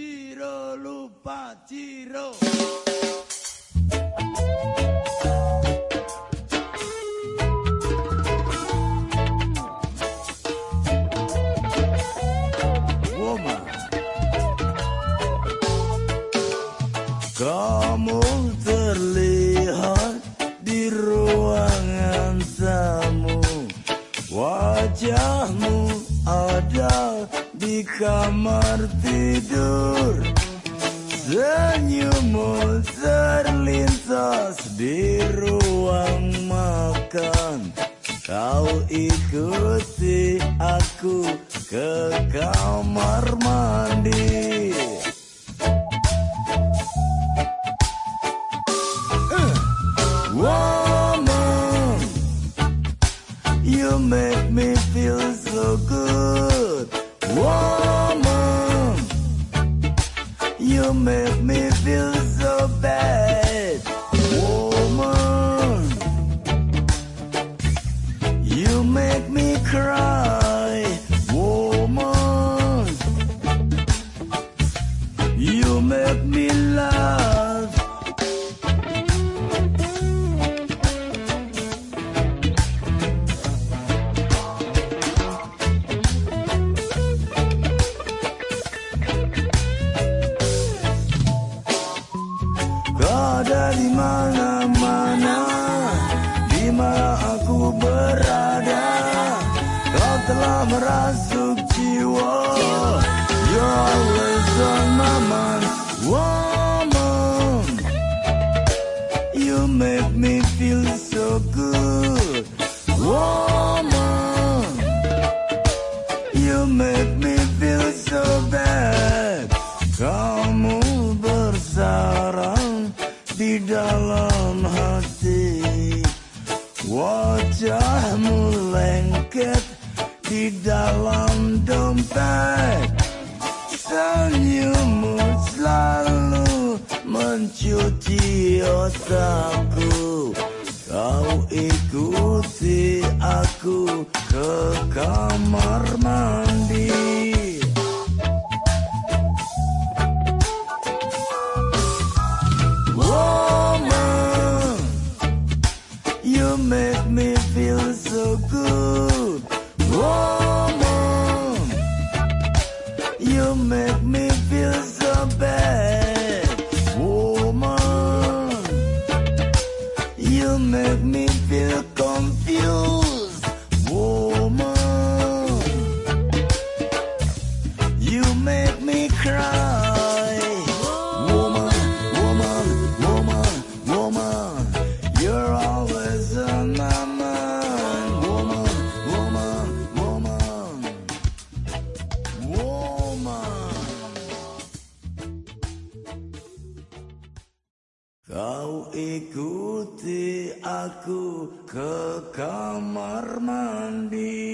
Ciro lupa Ciro. Woman Kamu terlihat di ruangan tamu. Wajahmu kamar tidur Senyummu terlintas di ruang makan. Kau ikuti aku ke kamar di mana-mana. Di mana aku berada. Kau telah merasuk jiwa. You're Wajahmu lengket di dalam dompet. Senyummu selalu mencuci otakku. Kau ikuti aku ke kamar mandi Whoa! ikuti aku ke kamar mandi.